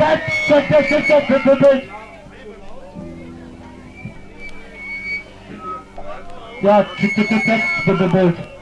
Tet, tet, tet, tet, tet, tet, tet, tet. Ya tet, tet, tet, tet, tet, tet, tet.